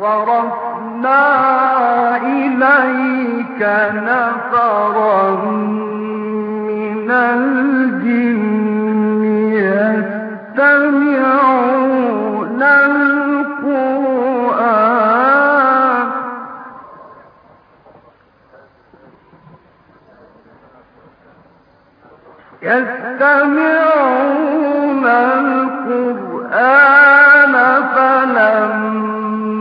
صرفنا إليك نفرا من الجن يستمعون القرآن. يستمعون القرآن فلما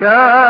يا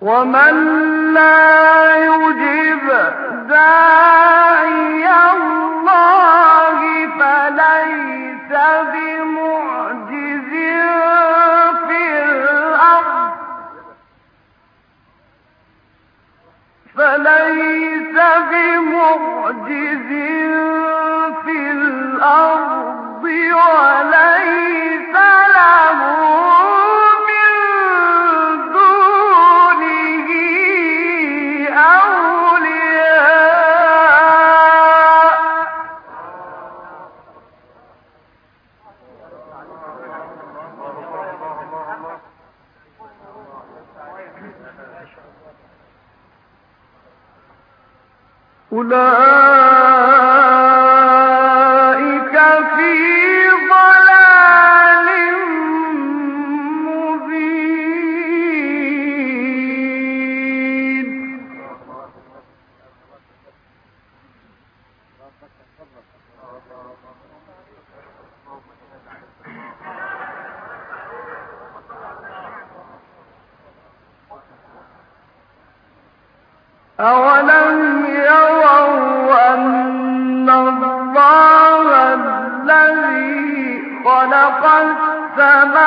ومن لا يجيب ذلك أولم أن الله الذي خلق السماء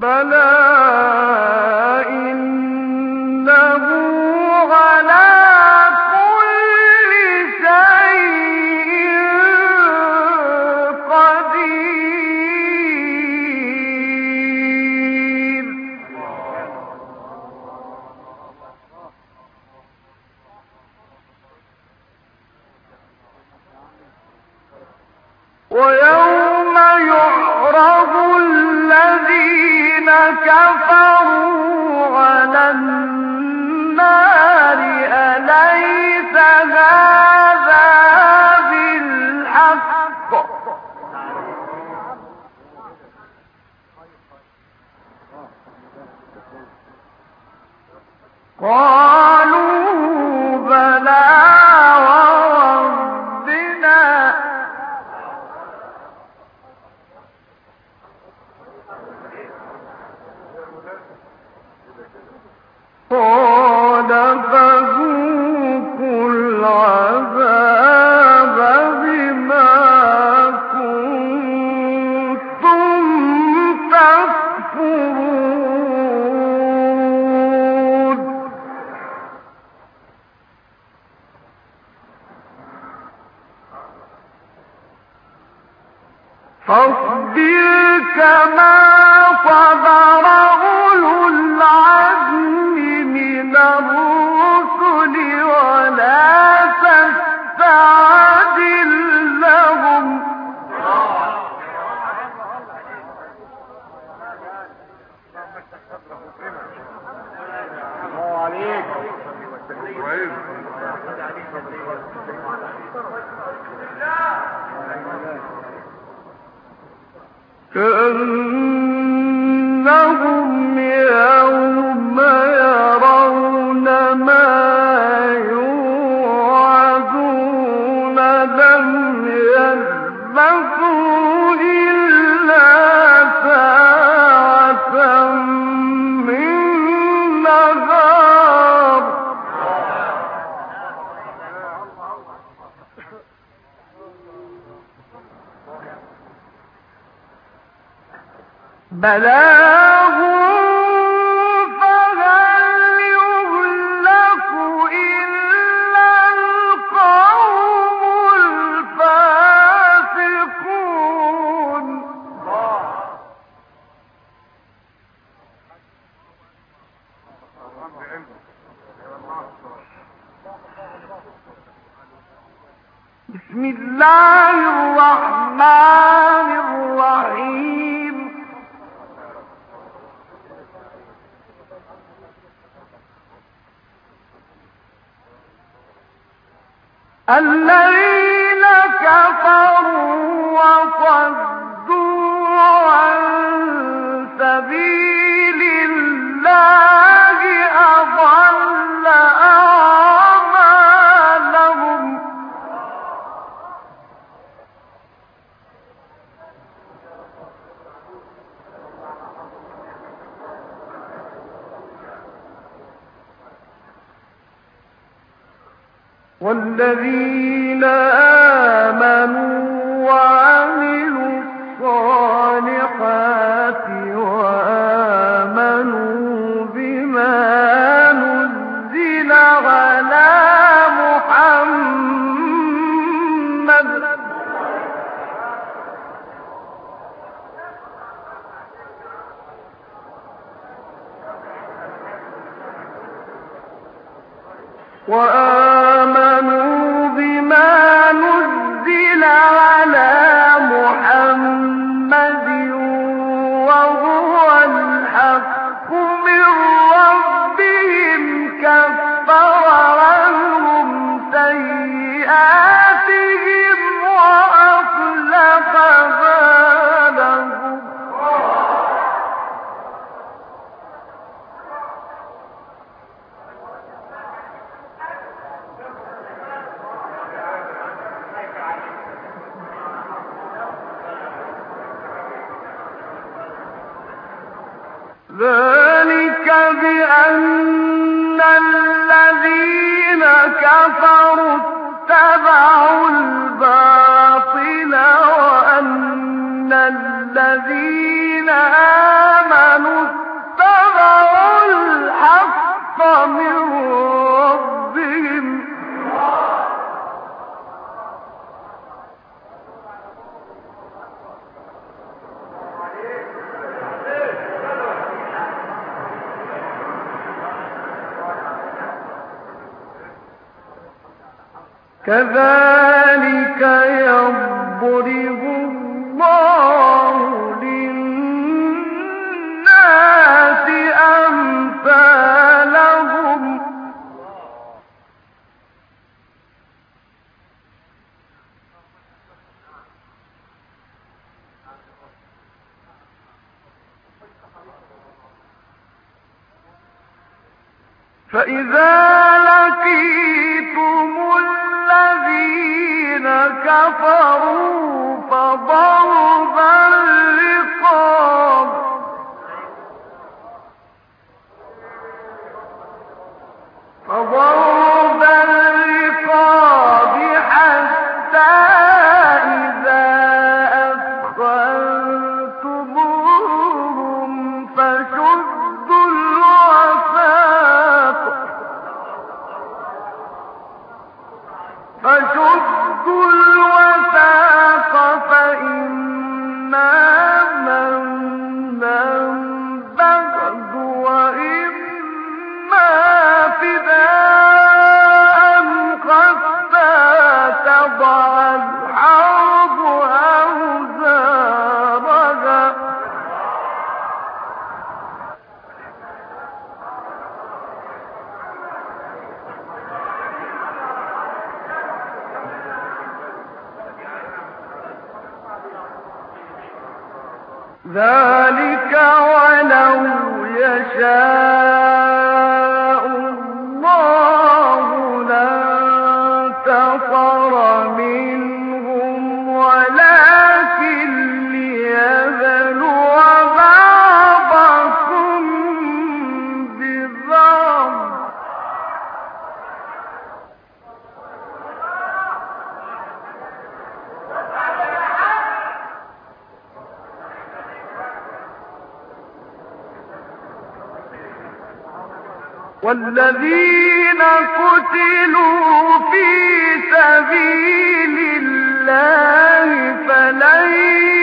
بلى إبراهيم كأن بسم الله الرحمن الرحيم. الذي الذين ذلك بأن كذلك يضرب الله للناس أمثالهم. فإذا ذلك والذين قتلوا في سبيل الله فلن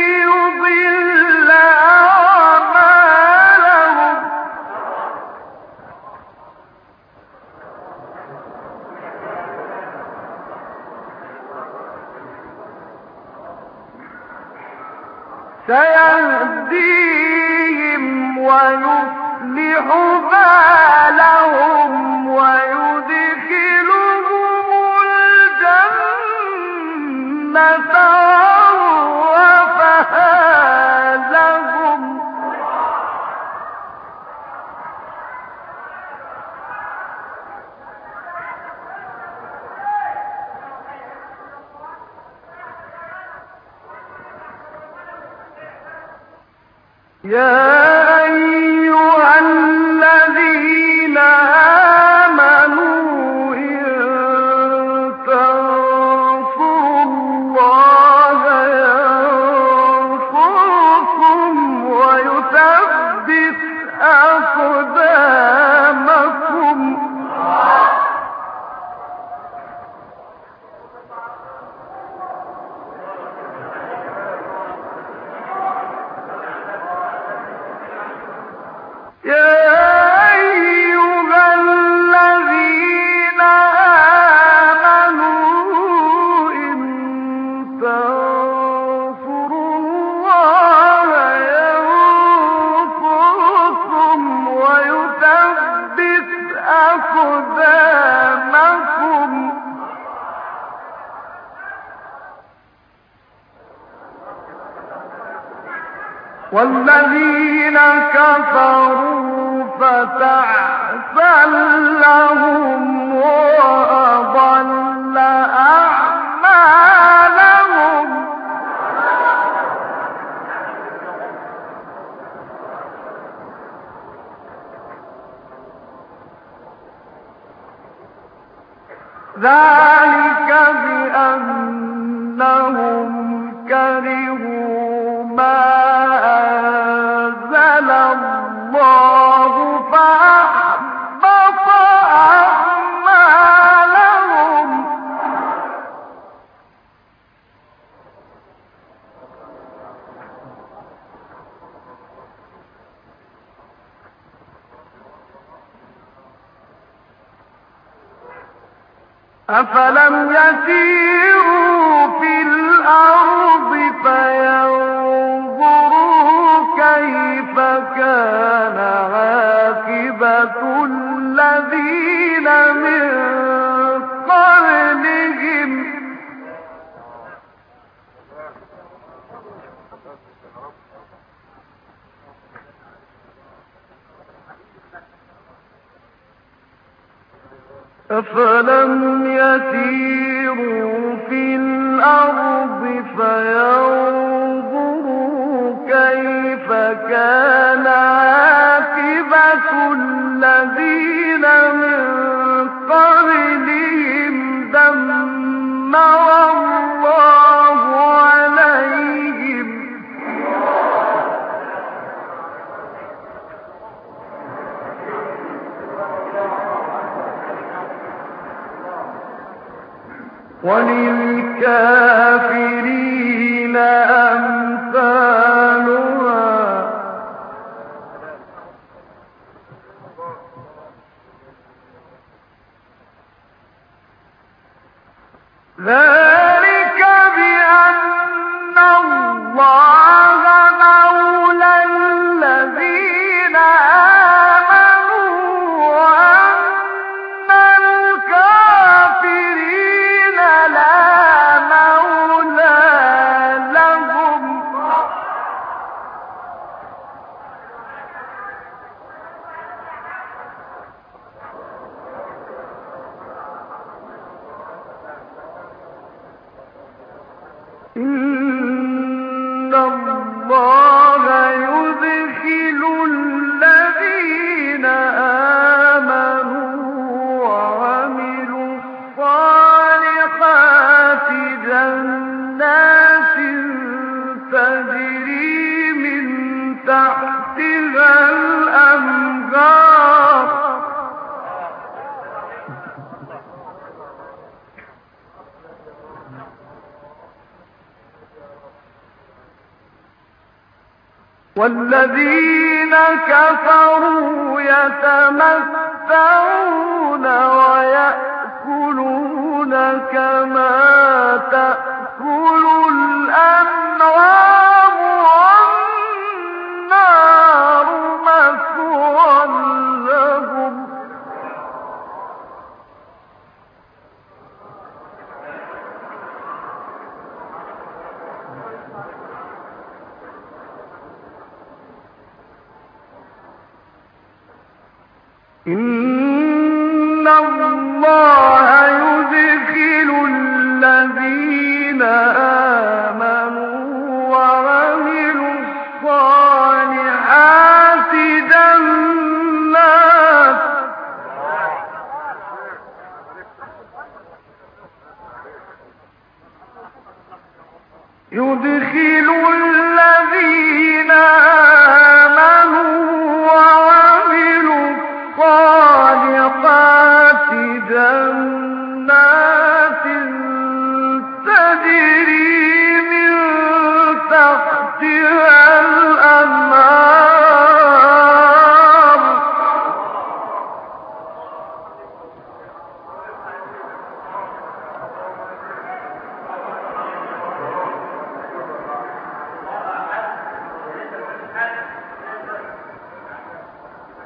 يا أيها والذين كفروا فتعسل لهم وأضل أعمالهم. ذلك أفلم يسيروا أفلم يسيروا في الأرض فينظروا كيف كان والذين كفروا يتمتعون ويأكلون كما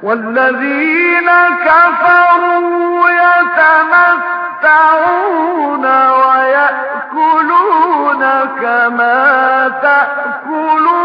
والذين كفروا يتمتعون ويأكلون كما تأكلون.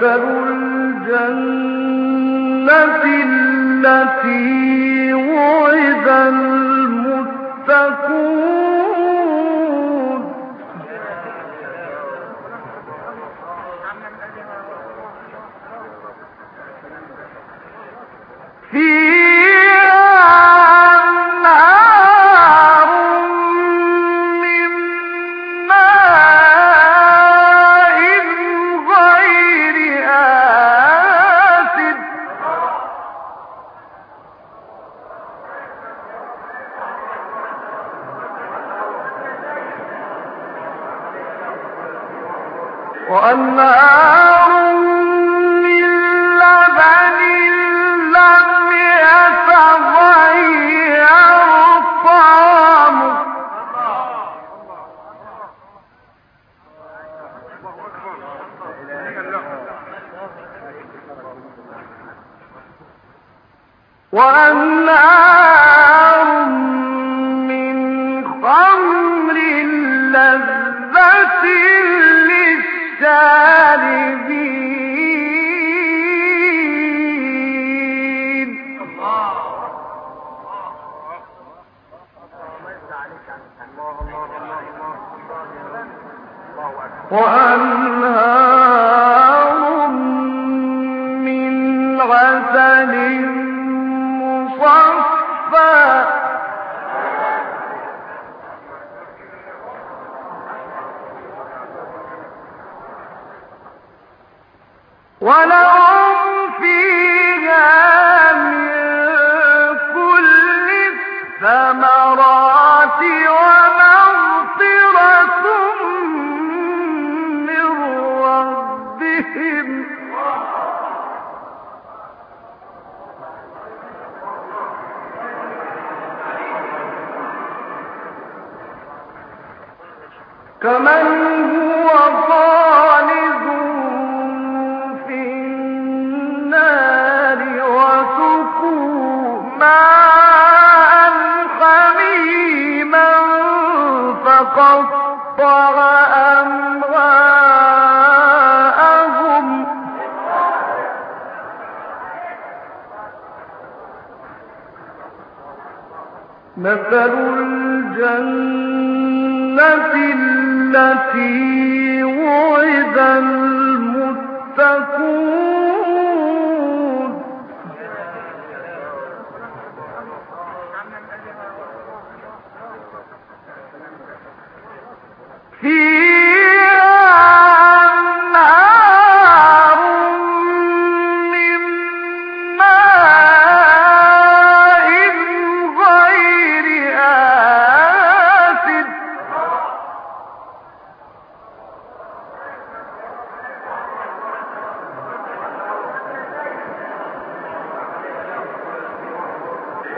فَمَا وأنهار مثل الجنة التي وعد المتقين.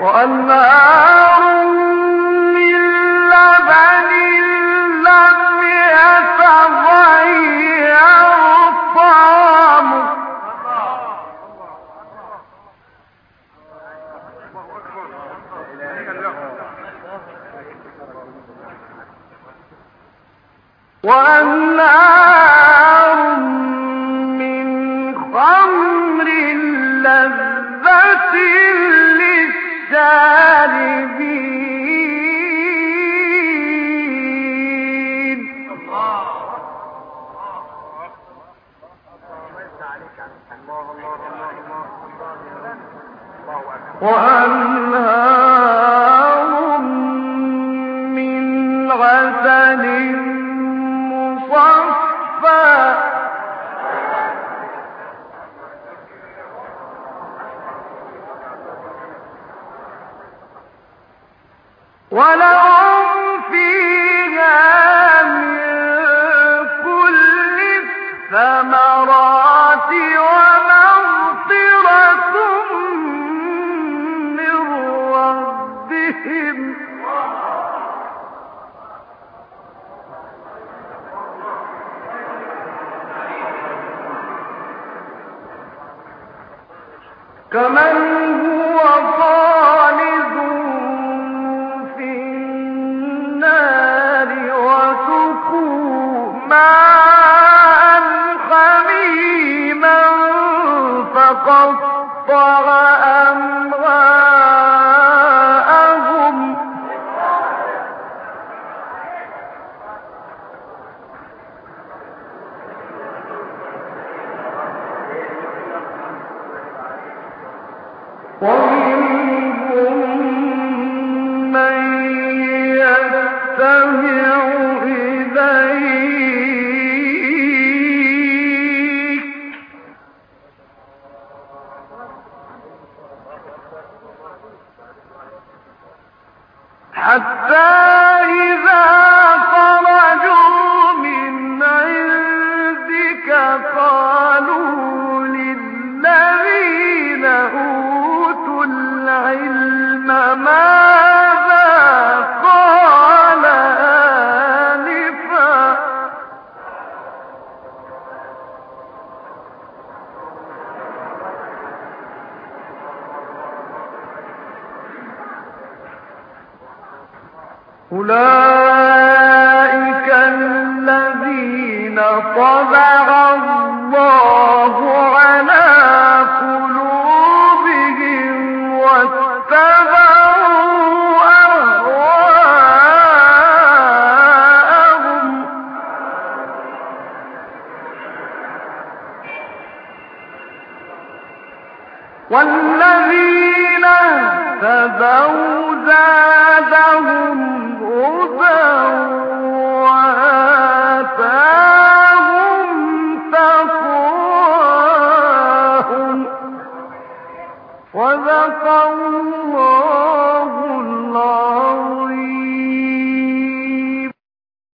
وأنهار عسل مصفى أولئك الذين طبع